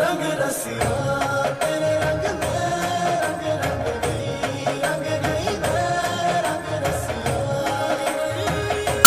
Alameda Ciana.